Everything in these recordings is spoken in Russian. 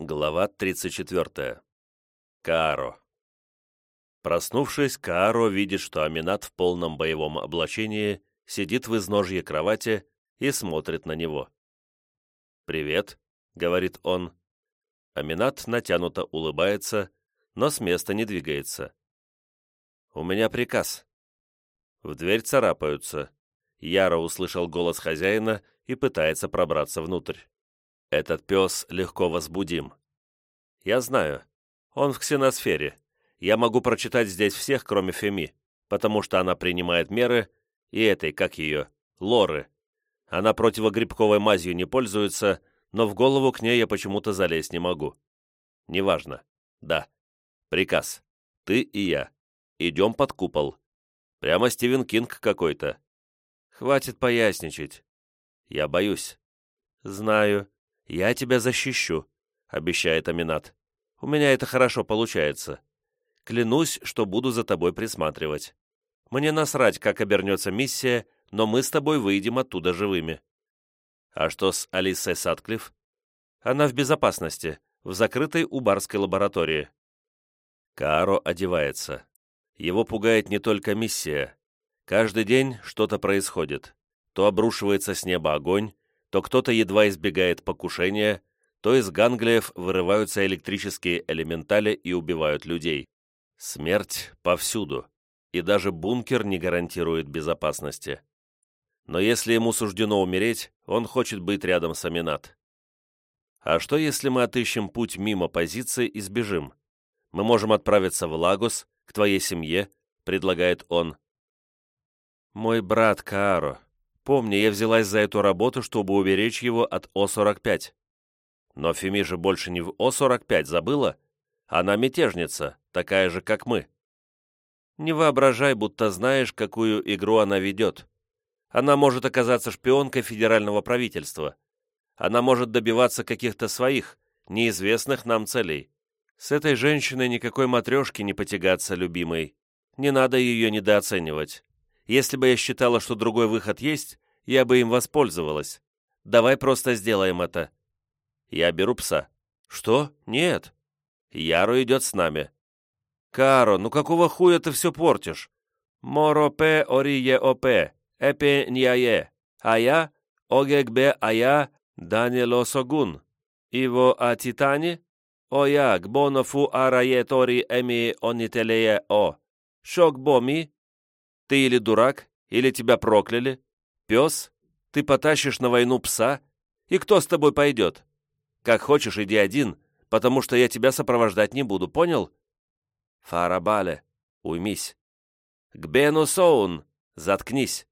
Глава 34. Кааро. Проснувшись, Кааро видит, что Аминат в полном боевом облачении сидит в изножье кровати и смотрит на него. «Привет», — говорит он. Аминат натянуто улыбается, но с места не двигается. «У меня приказ». В дверь царапаются. Яро услышал голос хозяина и пытается пробраться внутрь. Этот пес легко возбудим. Я знаю. Он в ксеносфере. Я могу прочитать здесь всех, кроме Феми, потому что она принимает меры, и этой, как ее, Лоры. Она противогрибковой мазью не пользуется, но в голову к ней я почему-то залезть не могу. Неважно. Да. Приказ. Ты и я. Идем под купол. Прямо Стивен Кинг какой-то. Хватит поясничать. Я боюсь. Знаю. «Я тебя защищу», — обещает Аминат. «У меня это хорошо получается. Клянусь, что буду за тобой присматривать. Мне насрать, как обернется миссия, но мы с тобой выйдем оттуда живыми». «А что с Алисой Садклифф?» «Она в безопасности, в закрытой убарской лаборатории». Кааро одевается. Его пугает не только миссия. Каждый день что-то происходит. То обрушивается с неба огонь, то кто-то едва избегает покушения, то из ганглиев вырываются электрические элементали и убивают людей. Смерть повсюду, и даже бункер не гарантирует безопасности. Но если ему суждено умереть, он хочет быть рядом с Аминат. А что, если мы отыщем путь мимо позиции и сбежим? Мы можем отправиться в Лагос, к твоей семье, предлагает он. Мой брат Кааро, Помни, я взялась за эту работу, чтобы уберечь его от О-45. Но Феми же больше не в О-45, забыла? Она мятежница, такая же, как мы. Не воображай, будто знаешь, какую игру она ведет. Она может оказаться шпионкой федерального правительства. Она может добиваться каких-то своих, неизвестных нам целей. С этой женщиной никакой матрешки не потягаться, любимой. Не надо ее недооценивать. Если бы я считала, что другой выход есть, я бы им воспользовалась. Давай просто сделаем это. Я беру пса. Что? Нет. Яро идет с нами. Каро, ну какого хуя ты все портишь? Моропе орие опе, эпе ньяе, а я, огекбе а я, Данило Согун. Иво а титани? О я, гбонофу арае тори эми онителее о. Шок боми? Ты или дурак, или тебя прокляли? Пес? Ты потащишь на войну пса? И кто с тобой пойдет? Как хочешь, иди один, потому что я тебя сопровождать не буду, понял? Фарабале, уймись. Гбену Соун, заткнись.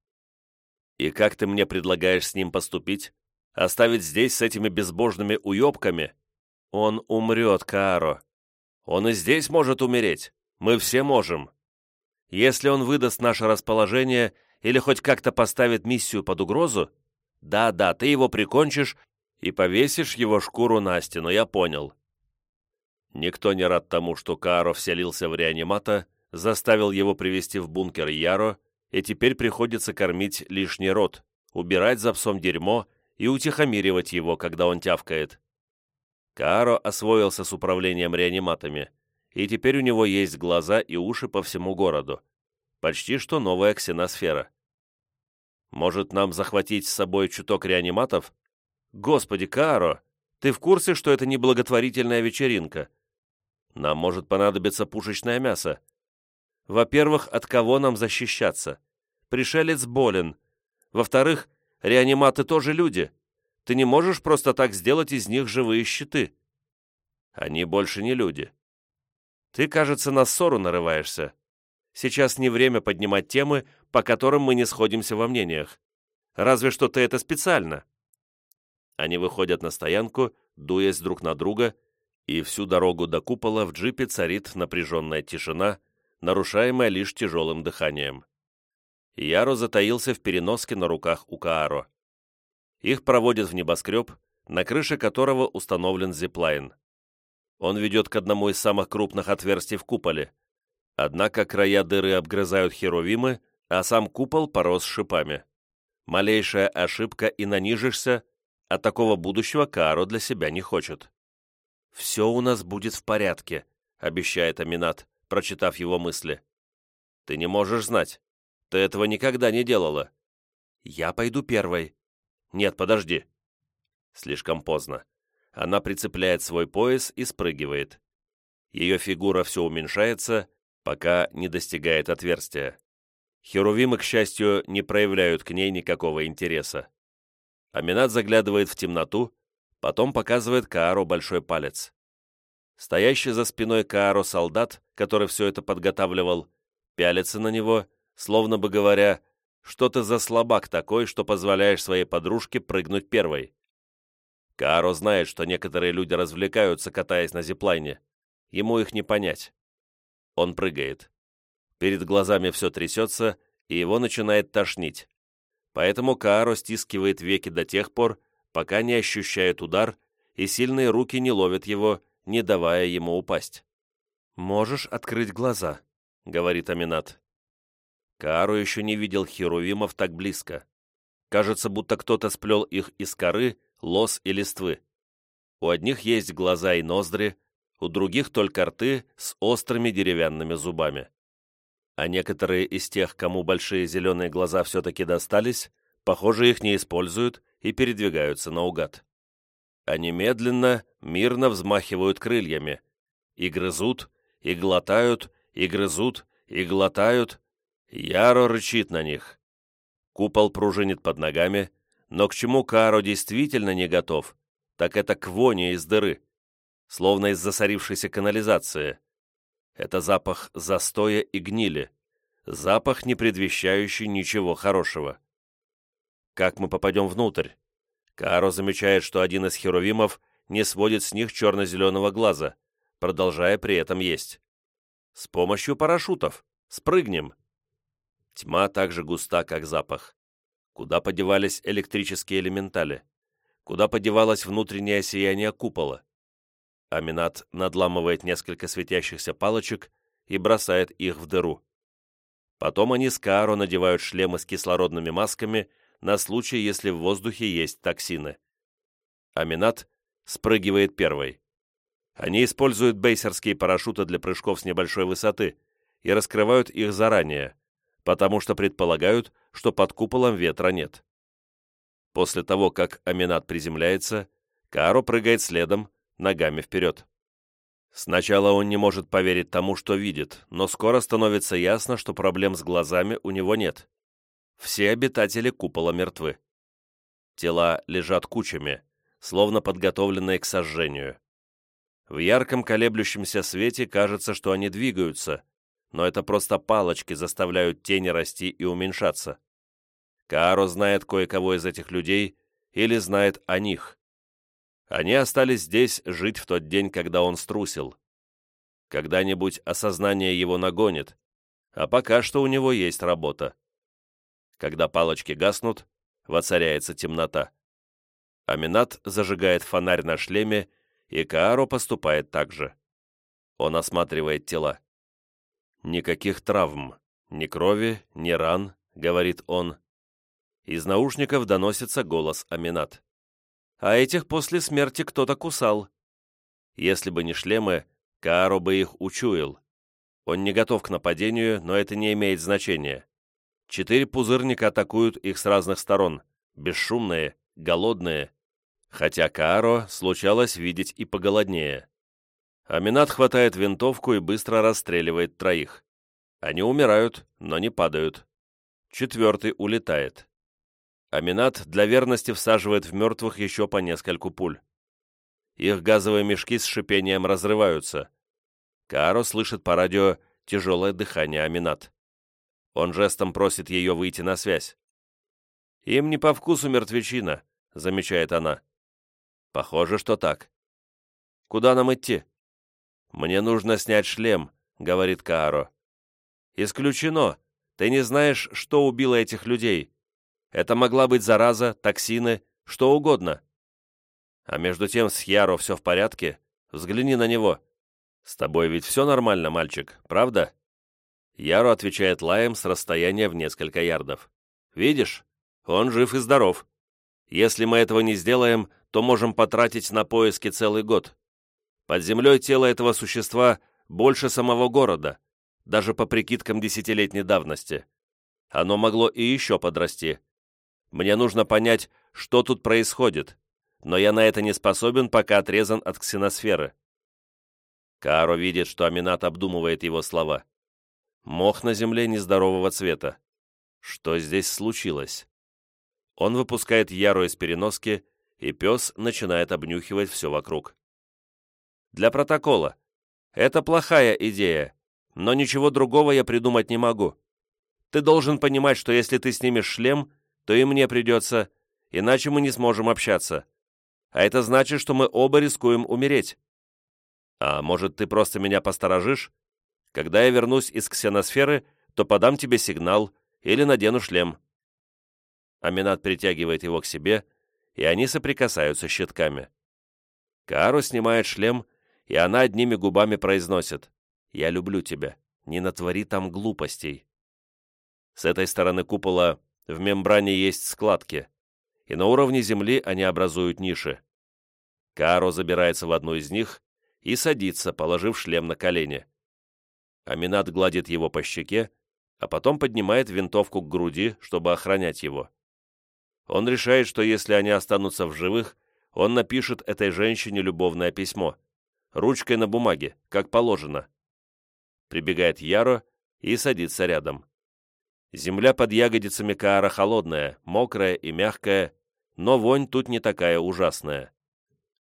И как ты мне предлагаешь с ним поступить? Оставить здесь с этими безбожными уебками? Он умрет, Кааро. Он и здесь может умереть. Мы все можем. Если он выдаст наше расположение или хоть как-то поставит миссию под угрозу, да-да, ты его прикончишь и повесишь его шкуру на стену, я понял. Никто не рад тому, что Кааро вселился в реанимата, заставил его привести в бункер Яро, и теперь приходится кормить лишний рот, убирать за псом дерьмо и утихомиривать его, когда он тявкает. Кааро освоился с управлением реаниматами – и теперь у него есть глаза и уши по всему городу. Почти что новая ксеносфера. Может, нам захватить с собой чуток реаниматов? Господи, Каро, ты в курсе, что это не благотворительная вечеринка? Нам может понадобиться пушечное мясо. Во-первых, от кого нам защищаться? Пришелец болен. Во-вторых, реаниматы тоже люди. Ты не можешь просто так сделать из них живые щиты. Они больше не люди. Ты, кажется, на ссору нарываешься. Сейчас не время поднимать темы, по которым мы не сходимся во мнениях. Разве что ты это специально». Они выходят на стоянку, дуясь друг на друга, и всю дорогу до купола в джипе царит напряженная тишина, нарушаемая лишь тяжелым дыханием. Яро затаился в переноске на руках у Кааро. Их проводят в небоскреб, на крыше которого установлен зиплайн. Он ведет к одному из самых крупных отверстий в куполе. Однако края дыры обгрызают херувимы, а сам купол порос шипами. Малейшая ошибка и нанижишься, а такого будущего Кааро для себя не хочет. «Все у нас будет в порядке», — обещает Аминат, прочитав его мысли. «Ты не можешь знать. Ты этого никогда не делала». «Я пойду первой». «Нет, подожди». Слишком поздно. Она прицепляет свой пояс и спрыгивает. Ее фигура все уменьшается, пока не достигает отверстия. Херувимы, к счастью, не проявляют к ней никакого интереса. Аминат заглядывает в темноту, потом показывает Кааро большой палец. Стоящий за спиной Кааро солдат, который все это подготавливал, пялится на него, словно бы говоря, что ты за слабак такой, что позволяешь своей подружке прыгнуть первой. Кааро знает, что некоторые люди развлекаются, катаясь на зиплайне. Ему их не понять. Он прыгает. Перед глазами все трясется, и его начинает тошнить. Поэтому Кааро стискивает веки до тех пор, пока не ощущает удар, и сильные руки не ловят его, не давая ему упасть. «Можешь открыть глаза», — говорит Аминат. Каару еще не видел херувимов так близко. Кажется, будто кто-то сплел их из коры, лос и листвы. У одних есть глаза и ноздри, у других только рты с острыми деревянными зубами. А некоторые из тех, кому большие зеленые глаза все-таки достались, похоже, их не используют и передвигаются наугад. Они медленно, мирно взмахивают крыльями, и грызут, и глотают, и грызут, и глотают. Яро рычит на них. Купол пружинит под ногами, но к чему Каро действительно не готов, так это к воне из дыры словно из засорившейся канализации. Это запах застоя и гнили, запах, не предвещающий ничего хорошего. Как мы попадем внутрь? Каро замечает, что один из херувимов не сводит с них черно-зеленого глаза, продолжая при этом есть. С помощью парашютов. Спрыгнем. Тьма так же густа, как запах. Куда подевались электрические элементали? Куда подевалось внутреннее сияние купола? Аминат надламывает несколько светящихся палочек и бросает их в дыру. Потом они с Кааро надевают шлемы с кислородными масками на случай, если в воздухе есть токсины. Аминат спрыгивает первой. Они используют бейсерские парашюты для прыжков с небольшой высоты и раскрывают их заранее, потому что предполагают, что под куполом ветра нет. После того, как Аминат приземляется, Кааро прыгает следом, ногами вперед. Сначала он не может поверить тому, что видит, но скоро становится ясно, что проблем с глазами у него нет. Все обитатели купола мертвы. Тела лежат кучами, словно подготовленные к сожжению. В ярком колеблющемся свете кажется, что они двигаются, но это просто палочки заставляют тени расти и уменьшаться. Кааро знает кое-кого из этих людей или знает о них. Они остались здесь жить в тот день, когда он струсил. Когда-нибудь осознание его нагонит, а пока что у него есть работа. Когда палочки гаснут, воцаряется темнота. Аминат зажигает фонарь на шлеме, и Кааро поступает так же. Он осматривает тела. «Никаких травм, ни крови, ни ран», — говорит он. Из наушников доносится голос Аминат а этих после смерти кто-то кусал. Если бы не шлемы, Кааро бы их учуял. Он не готов к нападению, но это не имеет значения. Четыре пузырника атакуют их с разных сторон, бесшумные, голодные, хотя Кааро случалось видеть и поголоднее. Аминат хватает винтовку и быстро расстреливает троих. Они умирают, но не падают. Четвертый улетает. Аминат для верности всаживает в мертвых еще по нескольку пуль. Их газовые мешки с шипением разрываются. Кааро слышит по радио тяжелое дыхание Аминат. Он жестом просит ее выйти на связь. «Им не по вкусу мертвечина», — замечает она. «Похоже, что так». «Куда нам идти?» «Мне нужно снять шлем», — говорит Кааро. «Исключено. Ты не знаешь, что убило этих людей. Это могла быть зараза, токсины, что угодно. А между тем с Яро все в порядке. Взгляни на него. С тобой ведь все нормально, мальчик, правда? Яро отвечает лаем с расстояния в несколько ярдов. Видишь? Он жив и здоров. Если мы этого не сделаем, то можем потратить на поиски целый год. Под землей тело этого существа больше самого города, даже по прикидкам десятилетней давности. Оно могло и еще подрасти. Мне нужно понять, что тут происходит, но я на это не способен, пока отрезан от ксеносферы. Кааро видит, что Аминат обдумывает его слова. Мох на земле нездорового цвета. Что здесь случилось? Он выпускает Яру из переноски, и пес начинает обнюхивать все вокруг. Для протокола. Это плохая идея, но ничего другого я придумать не могу. Ты должен понимать, что если ты снимешь шлем, то и мне придется, иначе мы не сможем общаться. А это значит, что мы оба рискуем умереть. А может, ты просто меня посторожишь? Когда я вернусь из ксеносферы, то подам тебе сигнал или надену шлем». Аминат притягивает его к себе, и они соприкасаются щитками. Каару снимает шлем, и она одними губами произносит «Я люблю тебя, не натвори там глупостей». С этой стороны купола в мембране есть складки, и на уровне земли они образуют ниши. Кааро забирается в одну из них и садится, положив шлем на колени. Аминат гладит его по щеке, а потом поднимает винтовку к груди, чтобы охранять его. Он решает, что если они останутся в живых, он напишет этой женщине любовное письмо, ручкой на бумаге, как положено. Прибегает Яро и садится рядом. Земля под ягодицами Каара холодная, мокрая и мягкая, но вонь тут не такая ужасная.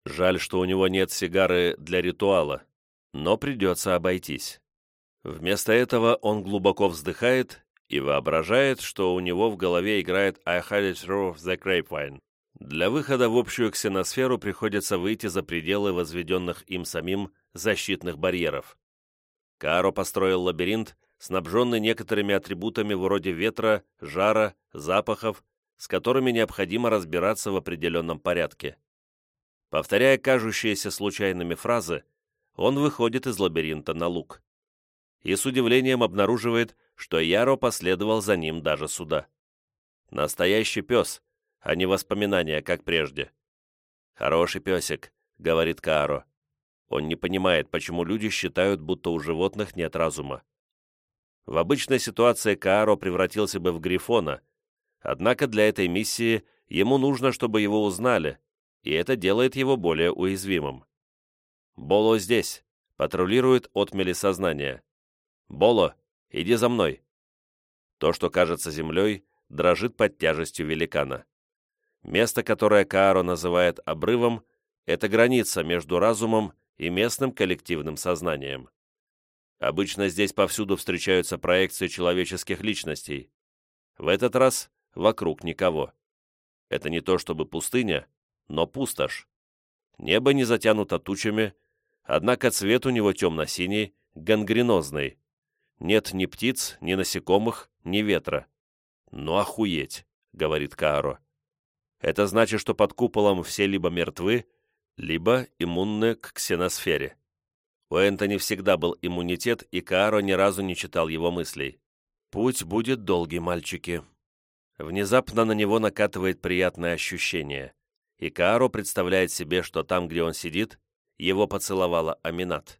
Жаль, что у него нет сигары для ритуала, но придется обойтись. Вместо этого он глубоко вздыхает и воображает, что у него в голове играет «I had it through the grapevine». Для выхода в общую ксеносферу приходится выйти за пределы возведенных им самим защитных барьеров. Кааро построил лабиринт, снабженный некоторыми атрибутами вроде ветра, жара, запахов, с которыми необходимо разбираться в определенном порядке. Повторяя кажущиеся случайными фразы, он выходит из лабиринта на луг. И с удивлением обнаруживает, что Яро последовал за ним даже сюда. Настоящий пес, а не воспоминания, как прежде. «Хороший песик», — говорит Кааро. Он не понимает, почему люди считают, будто у животных нет разума. В обычной ситуации Кааро превратился бы в Грифона, однако для этой миссии ему нужно, чтобы его узнали, и это делает его более уязвимым. Боло здесь, патрулирует отмели сознания. Боло, иди за мной. То, что кажется землей, дрожит под тяжестью великана. Место, которое Кааро называет обрывом, это граница между разумом и местным коллективным сознанием. Обычно здесь повсюду встречаются проекции человеческих личностей. В этот раз вокруг никого. Это не то чтобы пустыня, но пустошь. Небо не затянуто тучами, однако цвет у него темно-синий, гангренозный. Нет ни птиц, ни насекомых, ни ветра. «Ну охуеть!» — говорит Кааро. Это значит, что под куполом все либо мертвы, либо иммунны к ксеносфере. У Энтони всегда был иммунитет, и Кааро ни разу не читал его мыслей. «Путь будет долгий, мальчики». Внезапно на него накатывает приятное ощущение и Кааро представляет себе, что там, где он сидит, его поцеловала Аминат.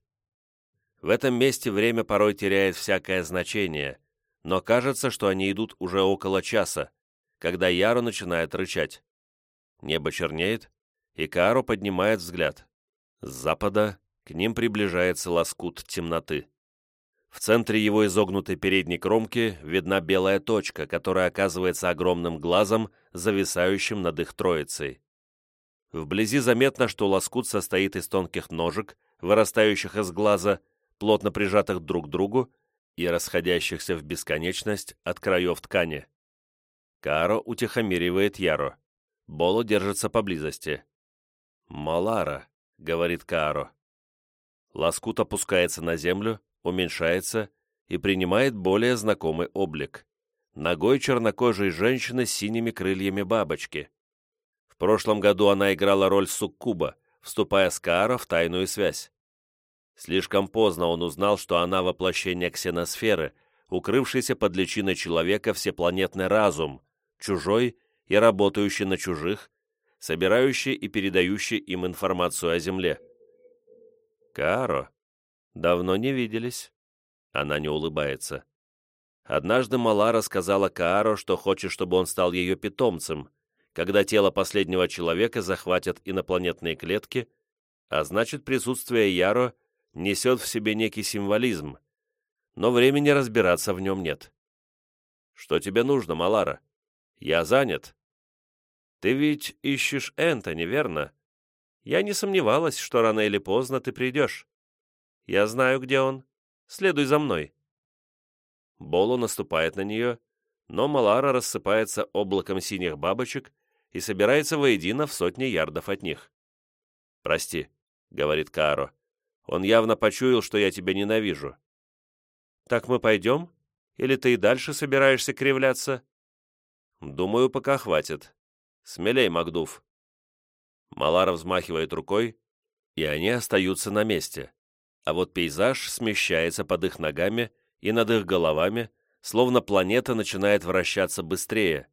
В этом месте время порой теряет всякое значение, но кажется, что они идут уже около часа, когда Яро начинает рычать. Небо чернеет, и Кааро поднимает взгляд. С запада к ним приближается лоскут темноты. В центре его изогнутой передней кромки видна белая точка, которая оказывается огромным глазом, зависающим над их троицей. Вблизи заметно, что лоскут состоит из тонких ножек, вырастающих из глаза, плотно прижатых друг к другу и расходящихся в бесконечность от краев ткани. Каро утихомиривает Яро. Боло держится поблизости. «Малара», — говорит Кааро. Лоскут опускается на землю, уменьшается и принимает более знакомый облик. Ногой чернокожей женщины с синими крыльями бабочки. В прошлом году она играла роль суккуба, вступая с Каара в тайную связь. Слишком поздно он узнал, что она воплощение ксеносферы, укрывшийся под личиной человека всепланетный разум, чужой и работающий на чужих, собирающий и передающий им информацию о Земле. Каро, давно не виделись». Она не улыбается. Однажды Малара сказала Кааро, что хочет, чтобы он стал ее питомцем, когда тело последнего человека захватят инопланетные клетки, а значит присутствие Яро несет в себе некий символизм, но времени разбираться в нем нет. «Что тебе нужно, Малара? Я занят». «Ты ведь ищешь Энтони, верно? Я не сомневалась, что рано или поздно ты придешь. Я знаю, где он. Следуй за мной». Болу наступает на нее, но Малара рассыпается облаком синих бабочек и собирается воедино в сотни ярдов от них. «Прости», — говорит Кааро, — «он явно почуял, что я тебя ненавижу». «Так мы пойдем? Или ты и дальше собираешься кривляться?» «Думаю, пока хватит. Смелей, Макдув». Малара взмахивает рукой, и они остаются на месте, а вот пейзаж смещается под их ногами и над их головами, словно планета начинает вращаться быстрее,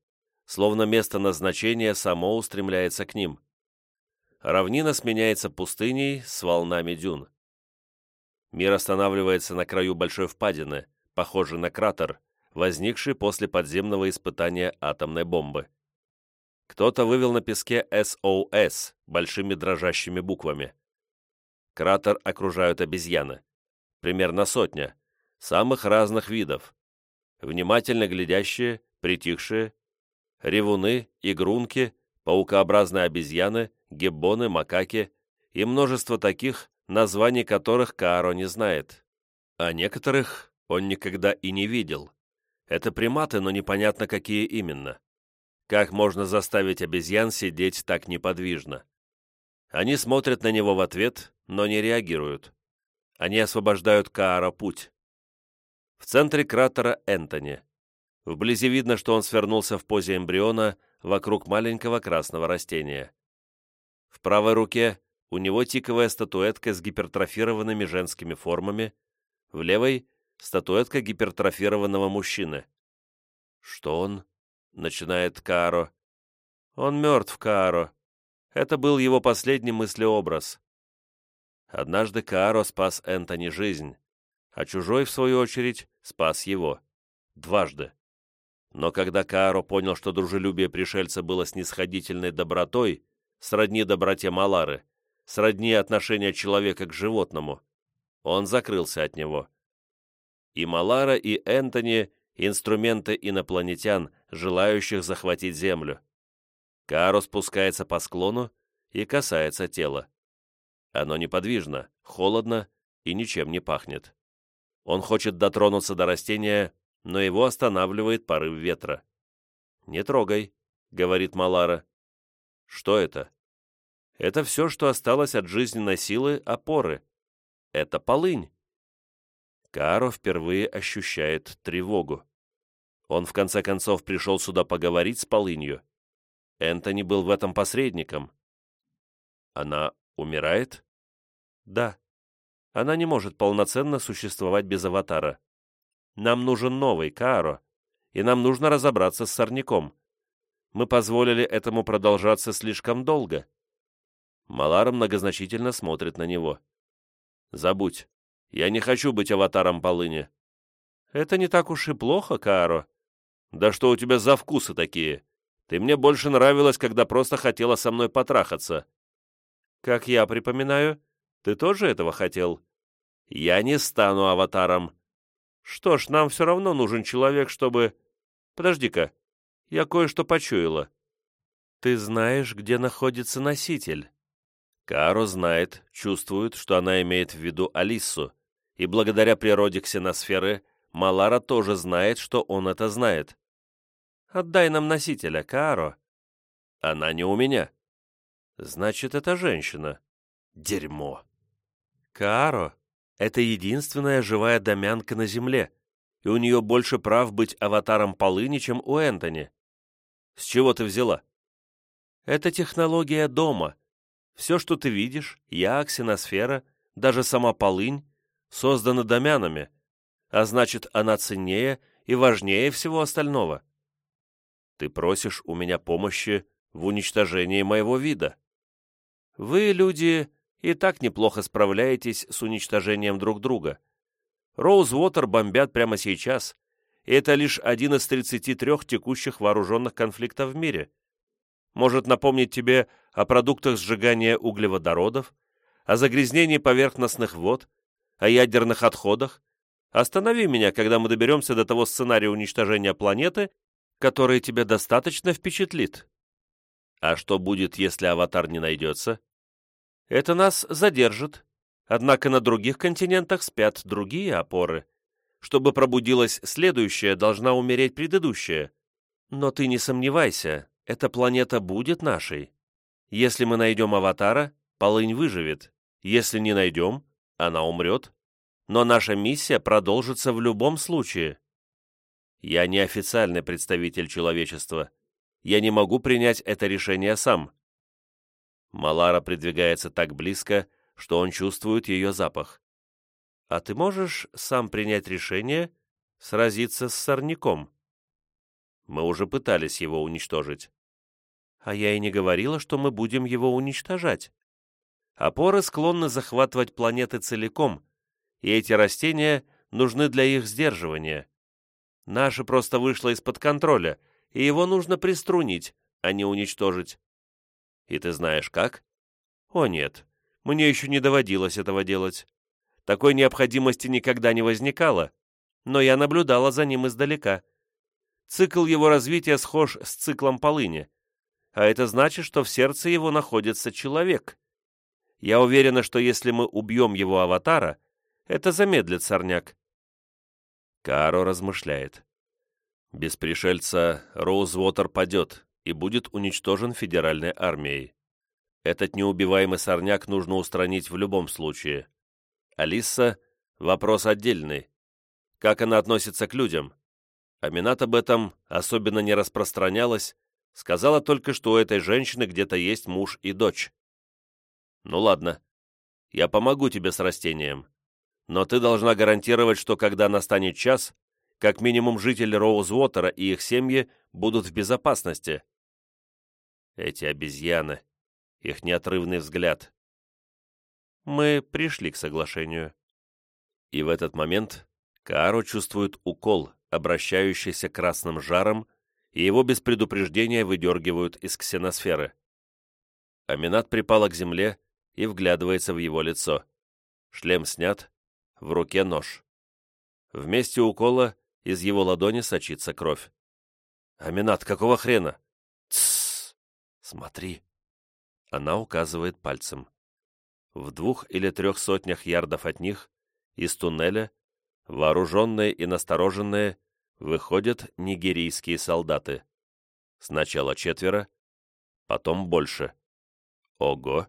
словно место назначения само устремляется к ним. Равнина сменяется пустыней с волнами дюн. Мир останавливается на краю большой впадины, похожей на кратер, возникший после подземного испытания атомной бомбы. Кто-то вывел на песке SOS большими дрожащими буквами. Кратер окружают обезьяны. Примерно сотня, самых разных видов. Внимательно глядящие, притихшие, ревуны, игрунки, паукообразные обезьяны, геббоны, макаки и множество таких, названий которых Кааро не знает. А некоторых он никогда и не видел. Это приматы, но непонятно, какие именно. Как можно заставить обезьян сидеть так неподвижно? Они смотрят на него в ответ, но не реагируют. Они освобождают Каара путь. В центре кратера Энтони. Вблизи видно, что он свернулся в позе эмбриона вокруг маленького красного растения. В правой руке у него тиковая статуэтка с гипертрофированными женскими формами, в левой — статуэтка гипертрофированного мужчины. «Что он?» — начинает Кааро. «Он мертв, Кааро. Это был его последний мыслеобраз». Однажды Кааро спас Энтони жизнь, а чужой, в свою очередь, спас его. Дважды. Но когда Кааро понял, что дружелюбие пришельца было снисходительной добротой, сродни доброте Малары, сродни отношения человека к животному, он закрылся от него. И Малара, и Энтони — инструменты инопланетян, желающих захватить Землю. Кааро спускается по склону и касается тела. Оно неподвижно, холодно и ничем не пахнет. Он хочет дотронуться до растения, но его останавливает порыв ветра. «Не трогай», — говорит Малара. «Что это?» «Это все, что осталось от жизненной силы опоры. Это полынь». Каро впервые ощущает тревогу. Он, в конце концов, пришел сюда поговорить с полынью. Энтони был в этом посредником. Она умирает? Да. Она не может полноценно существовать без аватара. Нам нужен новый, Кааро, и нам нужно разобраться с сорняком. Мы позволили этому продолжаться слишком долго». Малара многозначительно смотрит на него. «Забудь. Я не хочу быть аватаром полыни». «Это не так уж и плохо, Кааро. Да что у тебя за вкусы такие? Ты мне больше нравилась, когда просто хотела со мной потрахаться». «Как я припоминаю, ты тоже этого хотел?» «Я не стану аватаром. Что ж, нам все равно нужен человек, чтобы... Подожди-ка, я кое-что почуяла. Ты знаешь, где находится носитель? Каро знает, чувствует, что она имеет в виду Алису, и благодаря природе ксеносферы Малара тоже знает, что он это знает. «Отдай нам носителя, Каро. «Она не у меня». «Значит, это женщина». «Дерьмо». Каро. Это единственная живая домянка на Земле, и у нее больше прав быть аватаром полыни, чем у Энтони. С чего ты взяла? Это технология дома. Все, что ты видишь, я, ксеносфера, даже сама полынь, созданы домянами, а значит, она ценнее и важнее всего остального. Ты просишь у меня помощи в уничтожении моего вида. Вы, люди, и так неплохо справляетесь с уничтожением друг друга. Роузвотер бомбят прямо сейчас, и это лишь один из 33 текущих вооруженных конфликтов в мире. Может напомнить тебе о продуктах сжигания углеводородов, о загрязнении поверхностных вод, о ядерных отходах. Останови меня, когда мы доберемся до того сценария уничтожения планеты, который тебя достаточно впечатлит. А что будет, если аватар не найдется? Это нас задержит. Однако на других континентах спят другие опоры. Чтобы пробудилась следующая, должна умереть предыдущая. Но ты не сомневайся, эта планета будет нашей. Если мы найдем аватара, полынь выживет. Если не найдем, она умрет. Но наша миссия продолжится в любом случае. Я не официальный представитель человечества. Я не могу принять это решение сам. Малара придвигается так близко, что он чувствует ее запах. А ты можешь сам принять решение сразиться с сорняком? Мы уже пытались его уничтожить. А я и не говорила, что мы будем его уничтожать. Опоры склонны захватывать планеты целиком, и эти растения нужны для их сдерживания. Наше просто вышло из-под контроля, и его нужно приструнить, а не уничтожить. И ты знаешь как? О нет, мне еще не доводилось этого делать. Такой необходимости никогда не возникало, но я наблюдала за ним издалека. Цикл его развития схож с циклом полыни, а это значит, что в сердце его находится человек. Я уверена, что если мы убьем его аватара, это замедлит сорняк. Каро размышляет. Без пришельца Роузвотер падет и будет уничтожен федеральной армией. Этот неубиваемый сорняк нужно устранить в любом случае. Алиса — вопрос отдельный. Как она относится к людям? Аминат об этом особенно не распространялась, сказала только, что у этой женщины где-то есть муж и дочь. Ну ладно, я помогу тебе с растением, но ты должна гарантировать, что когда настанет час, как минимум жители Роузвотера и их семьи будут в безопасности. Эти обезьяны, их неотрывный взгляд. Мы пришли к соглашению. И в этот момент Кааро чувствует укол, обращающийся красным жаром, и его без предупреждения выдергивают из ксеносферы. Аминат припала к земле и вглядывается в его лицо. Шлем снят, в руке нож. Вместе укола из его ладони сочится кровь. «Аминат, какого хрена?» «Тссс! Смотри!» Она указывает пальцем. В двух или трех сотнях ярдов от них, из туннеля, вооруженные и настороженные, выходят нигерийские солдаты. Сначала четверо, потом больше. Ого!